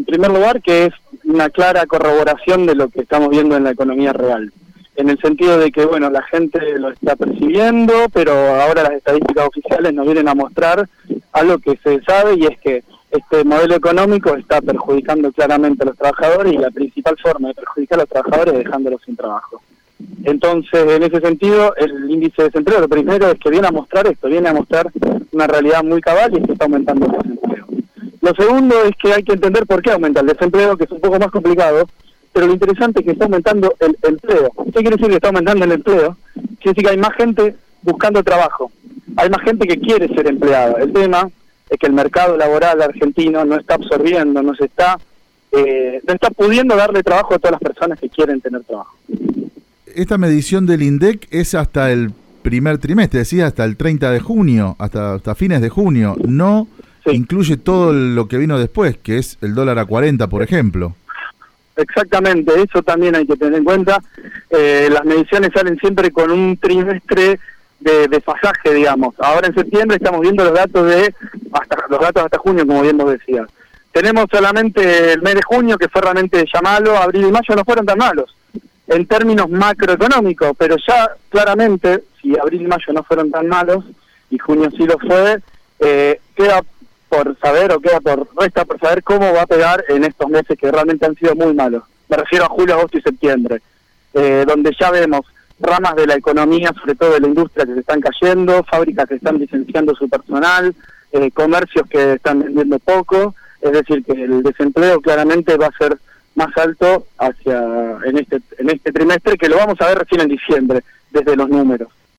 en primer lugar, que es una clara corroboración de lo que estamos viendo en la economía real. En el sentido de que, bueno, la gente lo está percibiendo, pero ahora las estadísticas oficiales nos vienen a mostrar algo que se sabe y es que este modelo económico está perjudicando claramente a los trabajadores y la principal forma de perjudicar a los trabajadores es dejándolos sin trabajo. Entonces, en ese sentido, el índice de desempleo, lo primero es que viene a mostrar esto, viene a mostrar una realidad muy cabal y es que está aumentando el desempleo. Lo segundo es que hay que entender por qué aumenta el desempleo, que es un poco más complicado, pero lo interesante es que está aumentando el empleo. ¿Qué quiere decir que está aumentando el empleo? Quiere decir que hay más gente buscando trabajo, hay más gente que quiere ser empleada. El tema es que el mercado laboral argentino no está absorbiendo, no se está, eh, no está pudiendo darle trabajo a todas las personas que quieren tener trabajo. Esta medición del INDEC es hasta el primer trimestre, decía hasta el 30 de junio, hasta, hasta fines de junio, no incluye todo lo que vino después, que es el dólar a 40, por ejemplo. Exactamente, eso también hay que tener en cuenta. Eh, las mediciones salen siempre con un trimestre de desfasaje, digamos. Ahora en septiembre estamos viendo los datos de hasta los datos hasta junio, como bien vos decías. Tenemos solamente el mes de junio que fue realmente ya malo, abril y mayo no fueron tan malos en términos macroeconómicos, pero ya claramente, si abril y mayo no fueron tan malos y junio sí lo fue, eh, queda por saber o queda por resta por saber cómo va a pegar en estos meses que realmente han sido muy malos. Me refiero a julio, agosto y septiembre, eh, donde ya vemos ramas de la economía, sobre todo de la industria, que se están cayendo, fábricas que están licenciando su personal, eh, comercios que están vendiendo poco, es decir, que el desempleo claramente va a ser más alto hacia en este en este trimestre que lo vamos a ver recién en diciembre desde los números.